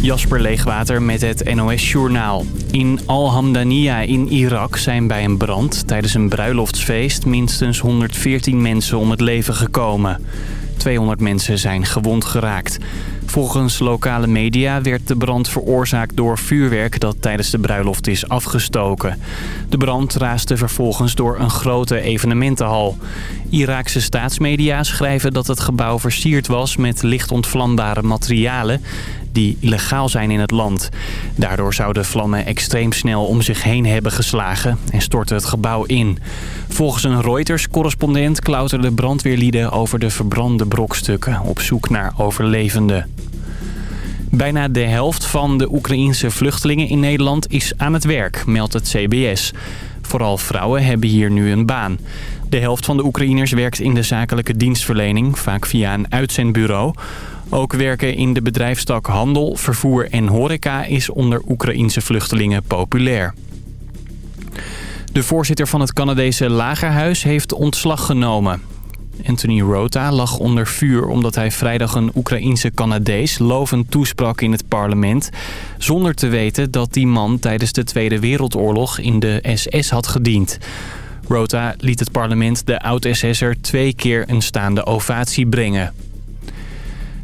Jasper Leegwater met het NOS Journaal. In Al-Hamdaniya in Irak zijn bij een brand tijdens een bruiloftsfeest minstens 114 mensen om het leven gekomen. 200 mensen zijn gewond geraakt. Volgens lokale media werd de brand veroorzaakt door vuurwerk dat tijdens de bruiloft is afgestoken. De brand raasde vervolgens door een grote evenementenhal. Iraakse staatsmedia schrijven dat het gebouw versierd was met licht ontvlambare materialen die illegaal zijn in het land. Daardoor zouden vlammen extreem snel om zich heen hebben geslagen en stortte het gebouw in. Volgens een Reuters-correspondent klauterden brandweerlieden over de verbrande brokstukken op zoek naar overlevenden. Bijna de helft van de Oekraïense vluchtelingen in Nederland is aan het werk, meldt het CBS. Vooral vrouwen hebben hier nu een baan. De helft van de Oekraïners werkt in de zakelijke dienstverlening, vaak via een uitzendbureau. Ook werken in de bedrijfstak handel, vervoer en horeca is onder Oekraïense vluchtelingen populair. De voorzitter van het Canadese lagerhuis heeft ontslag genomen. Anthony Rota lag onder vuur omdat hij vrijdag een Oekraïense Canadees lovend toesprak in het parlement... zonder te weten dat die man tijdens de Tweede Wereldoorlog in de SS had gediend. Rota liet het parlement de oud-SS'er twee keer een staande ovatie brengen.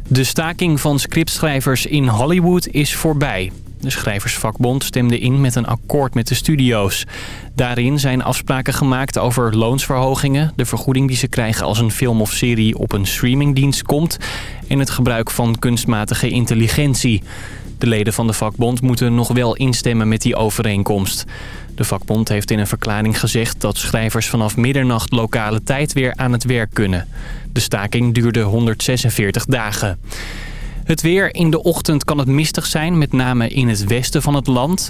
De staking van scriptschrijvers in Hollywood is voorbij. De schrijversvakbond stemde in met een akkoord met de studio's. Daarin zijn afspraken gemaakt over loonsverhogingen... de vergoeding die ze krijgen als een film of serie op een streamingdienst komt... en het gebruik van kunstmatige intelligentie. De leden van de vakbond moeten nog wel instemmen met die overeenkomst. De vakbond heeft in een verklaring gezegd dat schrijvers vanaf middernacht lokale tijd weer aan het werk kunnen. De staking duurde 146 dagen. Het weer. In de ochtend kan het mistig zijn, met name in het westen van het land.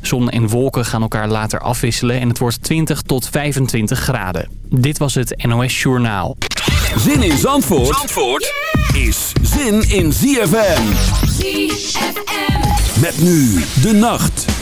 Zon en wolken gaan elkaar later afwisselen en het wordt 20 tot 25 graden. Dit was het NOS Journaal. Zin in Zandvoort, Zandvoort is zin in ZFM. ZFM. Met nu de nacht.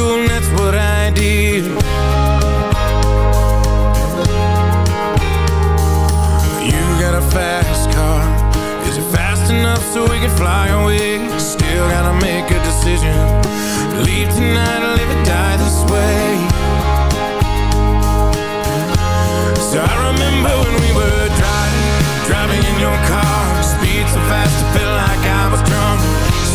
And that's what I did You got a fast car. Is it fast enough so we can fly away? Still gotta make a decision. Leave tonight or live or die this way. So I remember when we were driving Driving in your car. Speed so fast it felt like I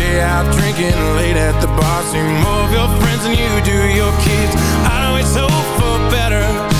stay out drinking late at the bar. See more of your friends than you do your kids. I always hope for better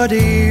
Body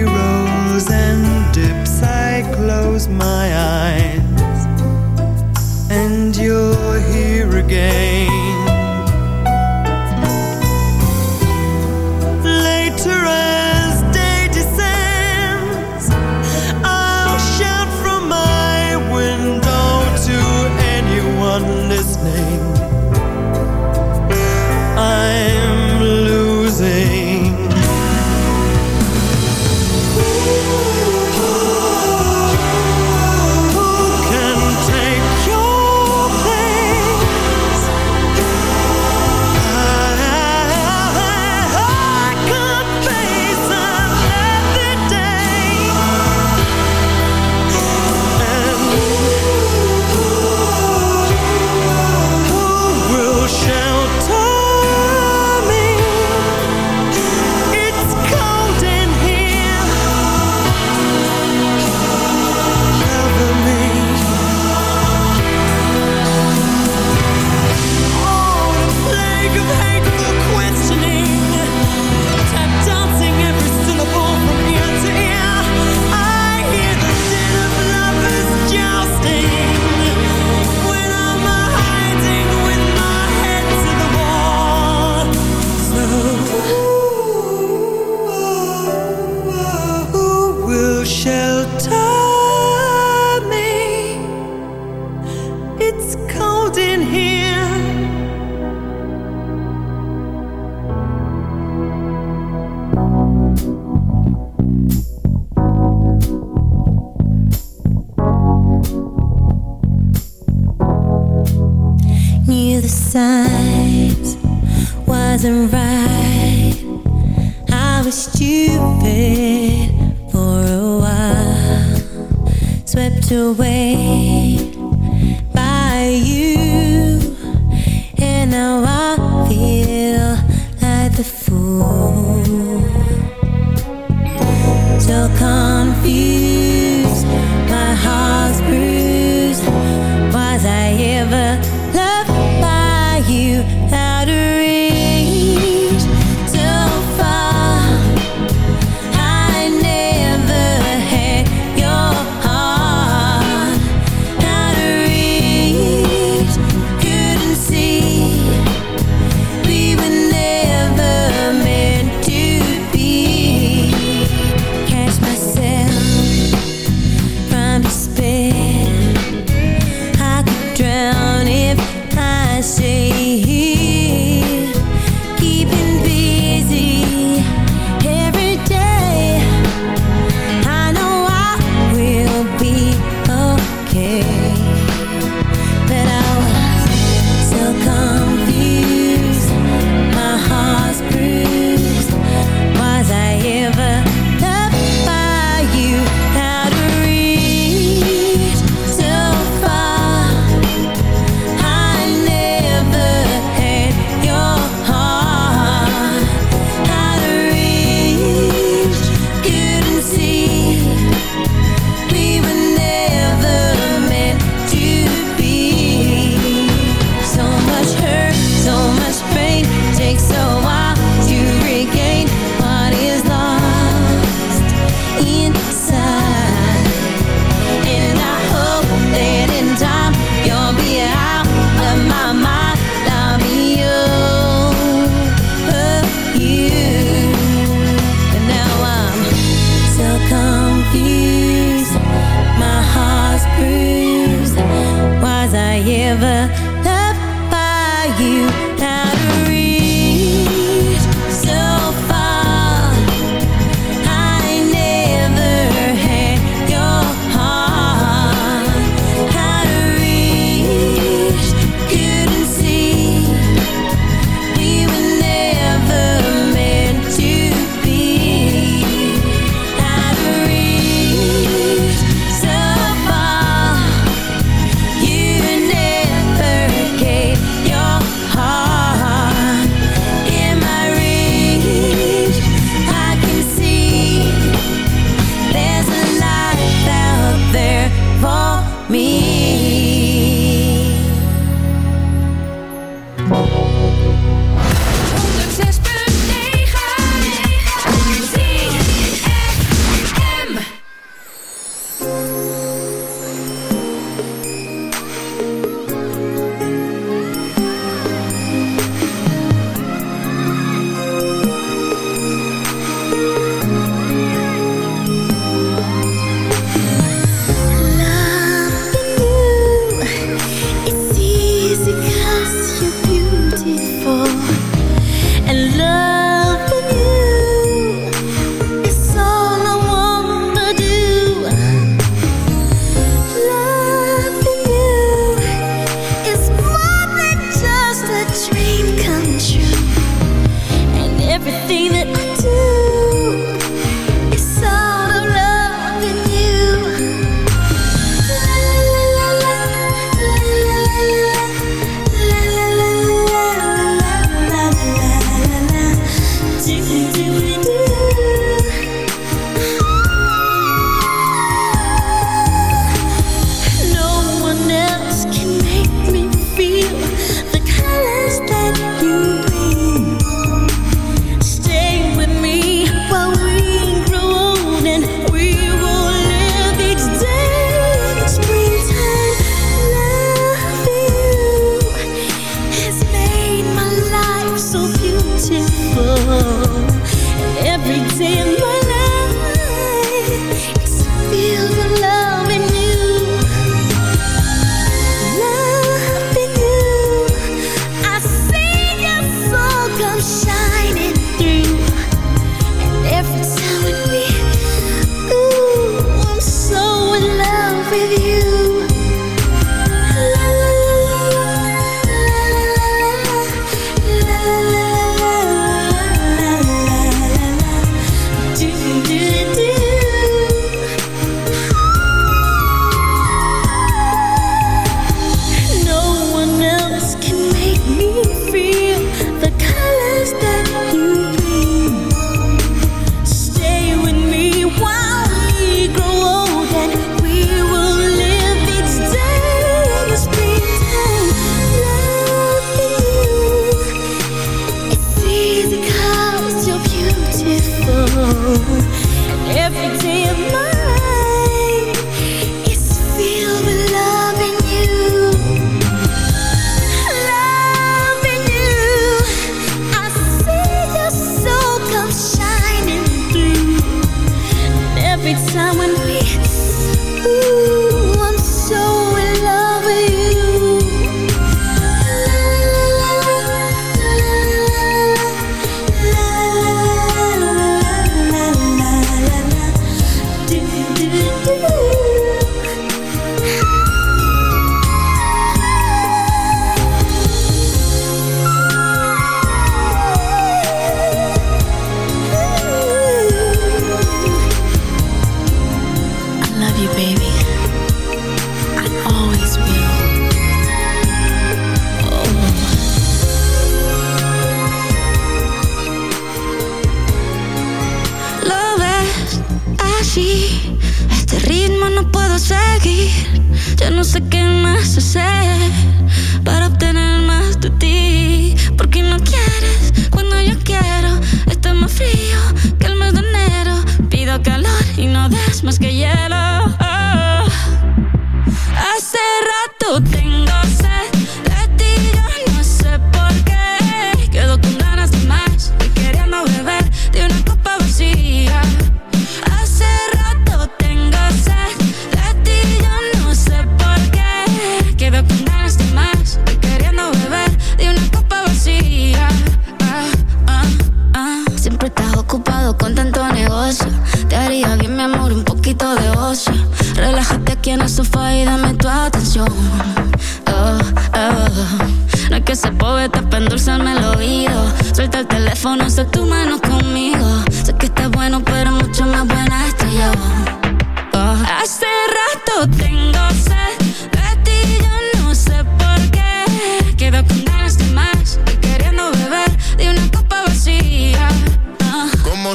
queda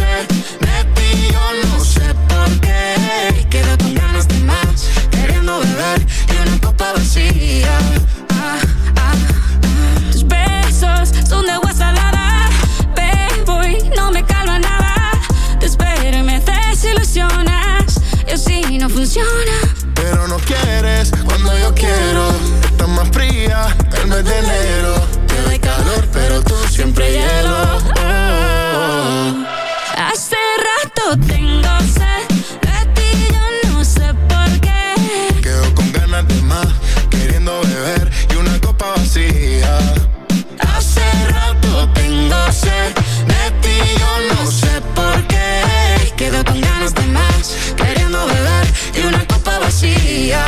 de ti, yo no sé por qué. Quedo con ganas de más, queriendo beber de una copa vacía. Ah, ah, ah. Tus besos son de agua salada, bebo y no me calma nada. Te espero y me desilusionas, y así no funciona. Pero no quieres cuando yo quiero. Estás más fría el mes de enero. Sed de ti, yo no sé por qué. Quedo con ganas de más, queriendo beber y una copa vacía.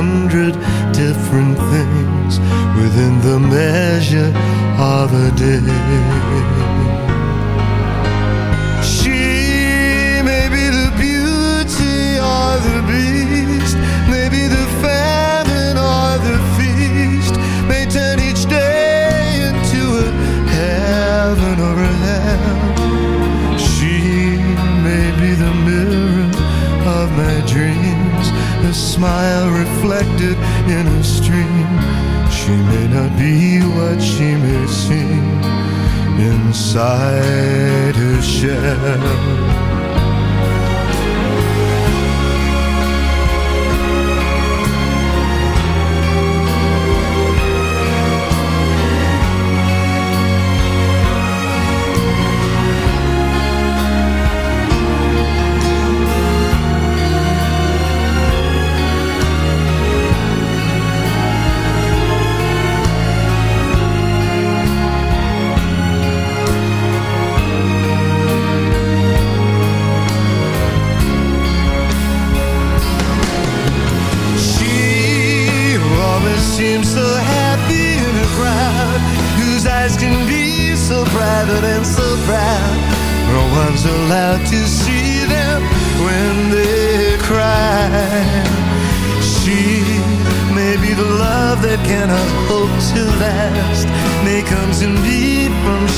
hundred to share.